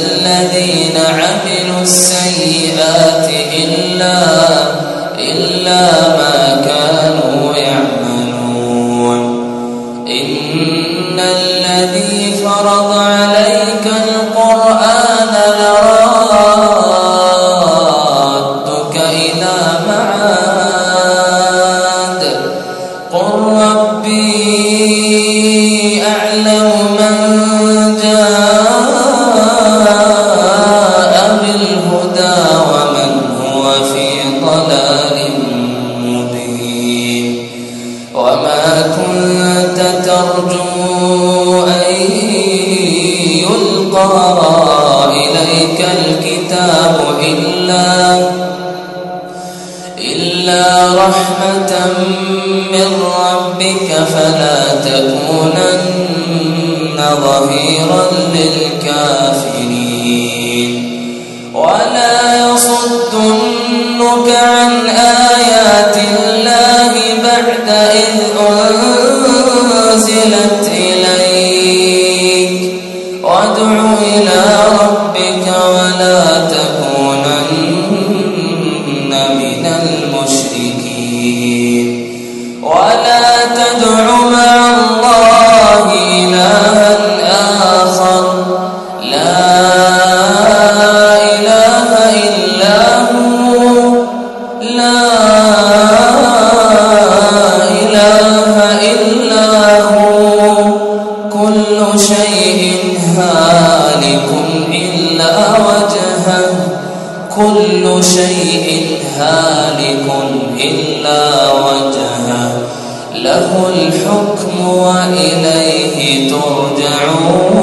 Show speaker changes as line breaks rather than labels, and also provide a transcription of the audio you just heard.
الذين عملوا السيئات إلا, إلا ما كانوا يعملون. إن الذي فرض عليك القرآن لرادك إلى معاد ضلال مبين. وما كنت ترجو أن يلقى إليك الكتاب إلا إلا رحمة من ربك فلا تكونن ظهيرا للمسلمين يصدك عن آيات الله بعد إذ أنزلت إليك. وادع إلى ربك ولا تكونن من المشركين. ولا تدع هالكم إلا وجهه كل شيء هالك إلا وجهه. له الحكم وإليه ترجعون.